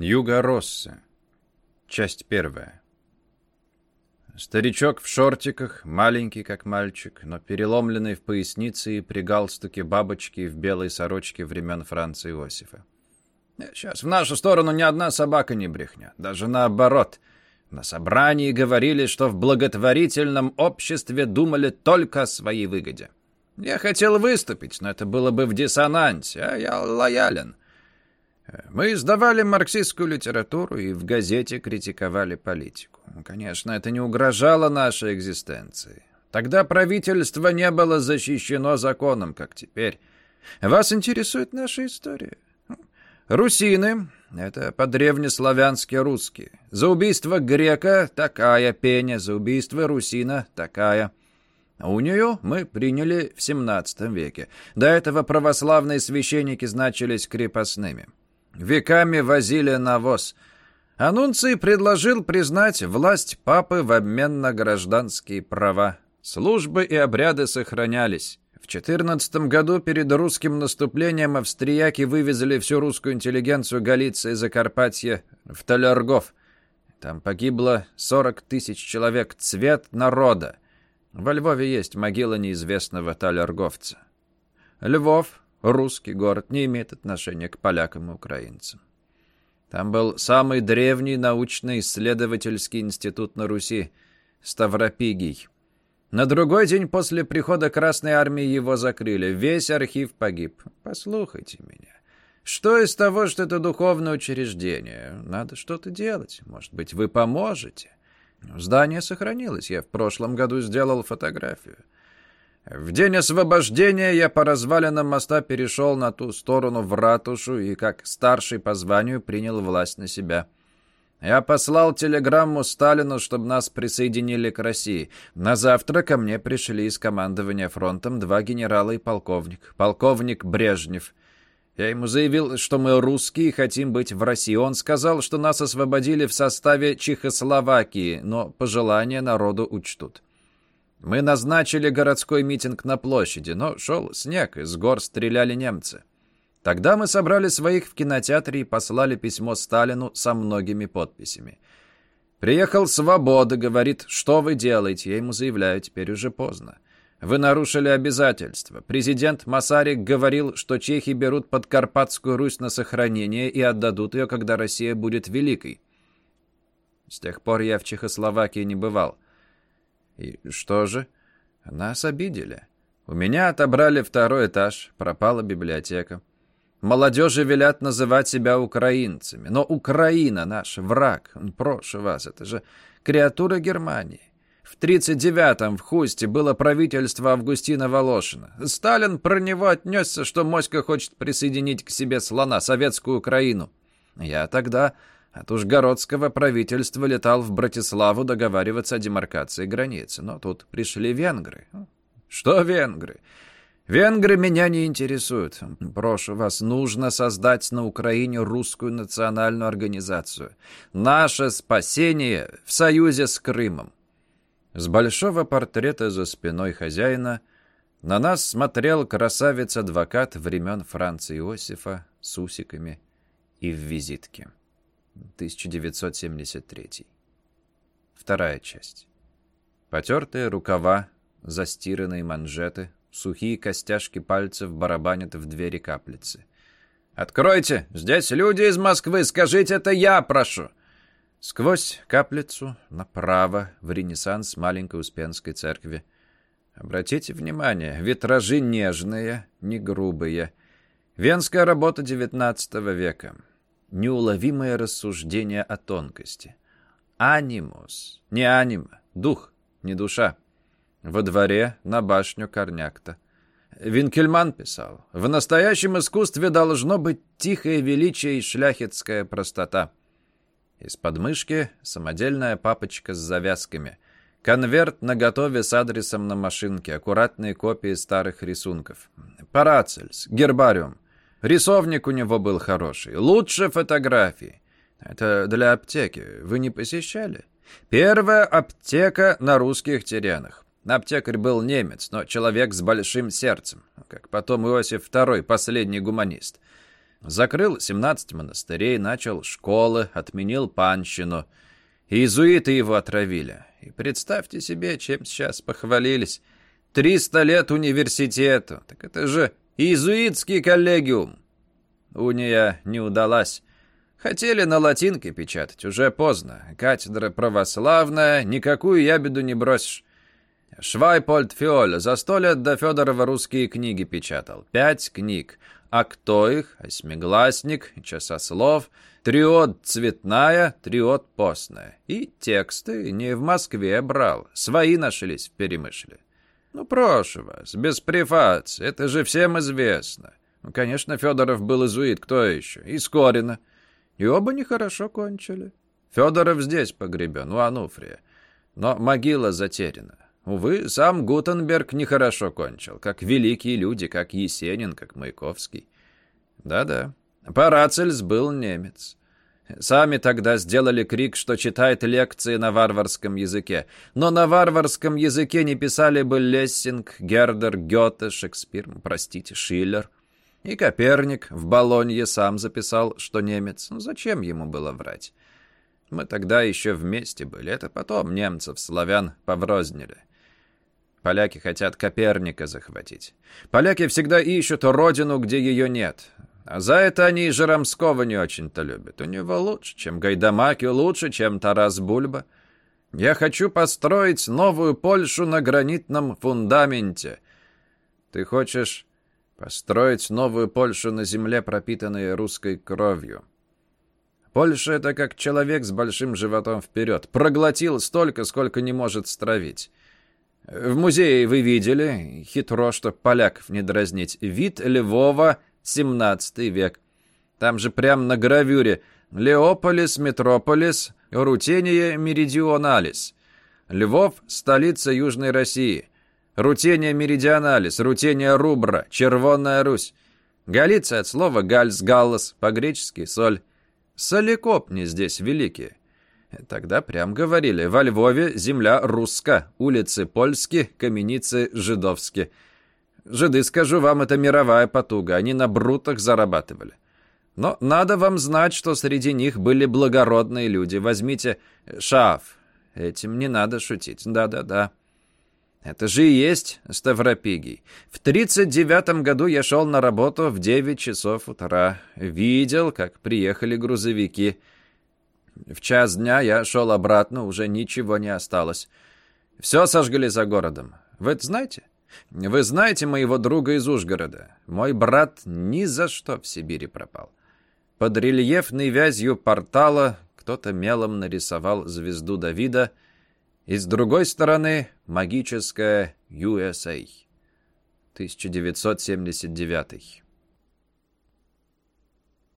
Юго-Росса. Часть первая. Старичок в шортиках, маленький как мальчик, но переломленный в пояснице и при галстуке бабочки в белой сорочке времен Франца Иосифа. Сейчас в нашу сторону ни одна собака не брехнет, даже наоборот. На собрании говорили, что в благотворительном обществе думали только о своей выгоде. Я хотел выступить, но это было бы в диссонансе, а я лоялен. Мы издавали марксистскую литературу и в газете критиковали политику. Конечно, это не угрожало нашей экзистенции. Тогда правительство не было защищено законом, как теперь. Вас интересует наша история? Русины — это по-древнеславянски русские. За убийство грека — такая пеня, за убийство русина — такая. Унию мы приняли в XVII веке. До этого православные священники значились крепостными. Веками возили навоз. Анунций предложил признать власть папы в обмен на гражданские права. Службы и обряды сохранялись. В 14 году перед русским наступлением австрияки вывезли всю русскую интеллигенцию Галиции и Закарпатья в Толергов. Там погибло 40 тысяч человек, цвет народа. Во Львове есть могила неизвестного талерговца. Львов Русский город не имеет отношения к полякам и украинцам. Там был самый древний научно-исследовательский институт на Руси – Ставропигий. На другой день после прихода Красной Армии его закрыли. Весь архив погиб. Послухайте меня. Что из того, что это духовное учреждение? Надо что-то делать. Может быть, вы поможете? Здание сохранилось. Я в прошлом году сделал фотографию. В день освобождения я по развалинам моста перешел на ту сторону в ратушу и, как старший по званию, принял власть на себя. Я послал телеграмму Сталину, чтобы нас присоединили к России. На завтра ко мне пришли из командования фронтом два генерала и полковник. Полковник Брежнев. Я ему заявил, что мы русские и хотим быть в России. Он сказал, что нас освободили в составе Чехословакии, но пожелания народу учтут. Мы назначили городской митинг на площади, но шел снег, из гор стреляли немцы. Тогда мы собрали своих в кинотеатре и послали письмо Сталину со многими подписями. Приехал Свобода, говорит, что вы делаете? Я ему заявляю, теперь уже поздно. Вы нарушили обязательства. Президент Масарик говорил, что чехи берут Подкарпатскую Русь на сохранение и отдадут ее, когда Россия будет великой. С тех пор я в Чехословакии не бывал. И что же? Нас обидели. У меня отобрали второй этаж, пропала библиотека. Молодежи велят называть себя украинцами. Но Украина наш враг. Прошу вас, это же креатура Германии. В 39-м в Хусте было правительство Августина Волошина. Сталин про него отнесся, что Моська хочет присоединить к себе слона, советскую Украину. Я тогда от Ужгородского правительства летал в Братиславу договариваться о демаркации границы. Но тут пришли венгры. Что венгры? Венгры меня не интересуют. Прошу вас, нужно создать на Украине русскую национальную организацию. Наше спасение в союзе с Крымом. С большого портрета за спиной хозяина на нас смотрел красавец-адвокат времен Франца Иосифа с усиками и в визитке. 1973. Вторая часть. Потертые рукава, застиранные манжеты, сухие костяшки пальцев барабанят в двери каплицы. «Откройте! Здесь люди из Москвы! Скажите, это я прошу!» Сквозь каплицу направо в ренессанс маленькой Успенской церкви. Обратите внимание, витражи нежные, не грубые. Венская работа XIX века неуловимое рассуждение о тонкости. Анимус, не анима, дух, не душа. Во дворе на башню Корнякта. Винкельман писал, в настоящем искусстве должно быть тихое величие и шляхетская простота. Из подмышки самодельная папочка с завязками. Конверт на готове с адресом на машинке, аккуратные копии старых рисунков. Парацельс, гербариум. Рисовник у него был хороший. Лучше фотографии. Это для аптеки. Вы не посещали? Первая аптека на русских теренах. Аптекарь был немец, но человек с большим сердцем, как потом Иосиф II, последний гуманист. Закрыл 17 монастырей, начал школы, отменил панщину. Иезуиты его отравили. И представьте себе, чем сейчас похвалились. Триста лет университету. Так это же иезуитский коллегиум. Уния не удалась. Хотели на латинке печатать, уже поздно. Катедра православная, никакую ябеду не бросишь. Швайпольд Фиоля за сто лет до Федорова русские книги печатал. Пять книг. А кто их? Осьмигласник, часослов, триод цветная, триод постная. И тексты не в Москве брал, свои нашлись в Перемышле. Ну, прошу вас, без префац, это же всем известно. Ну, конечно, Федоров был изуит, кто еще? И Скорина. И оба нехорошо кончили. Федоров здесь погребен, у Ануфрия. Но могила затеряна. Увы, сам Гутенберг нехорошо кончил, как великие люди, как Есенин, как Маяковский. Да-да, Парацельс был немец. Сами тогда сделали крик, что читает лекции на варварском языке. Но на варварском языке не писали бы Лессинг, Гердер, Гёте, Шекспир, простите, Шиллер. И Коперник в Болонье сам записал, что немец. Ну, зачем ему было врать? Мы тогда еще вместе были. Это потом немцев, славян, поврознили. Поляки хотят Коперника захватить. Поляки всегда ищут родину, где ее нет. А за это они и Жеромского не очень-то любят. У него лучше, чем Гайдамаки, лучше, чем Тарас Бульба. Я хочу построить новую Польшу на гранитном фундаменте. Ты хочешь построить новую Польшу на земле, пропитанной русской кровью. Польша — это как человек с большим животом вперед. Проглотил столько, сколько не может стравить. В музее вы видели, хитро, что поляков не дразнить, вид Львова, 17 век. Там же прямо на гравюре «Леополис, Метрополис, Рутения, Меридионалис». Львов – столица Южной России. Рутения Меридионалис, Рутения Рубра, Червонная Русь. Галиция от слова «гальс галлас», по-гречески «соль». Соликопни здесь великие. Тогда прям говорили, во Львове земля руска, улицы польские, каменицы жидовские. Жиды, скажу вам, это мировая потуга, они на брутах зарабатывали. Но надо вам знать, что среди них были благородные люди. Возьмите Шаф. Этим не надо шутить. Да-да-да. Это же и есть Ставропигий. В 39 году я шел на работу в 9 часов утра. Видел, как приехали грузовики. В час дня я шел обратно, уже ничего не осталось. Все сожгли за городом. Вы это знаете? Вы знаете моего друга из Ужгорода? Мой брат ни за что в Сибири пропал. Под рельефной вязью портала кто-то мелом нарисовал звезду Давида, и с другой стороны магическая USA. 1979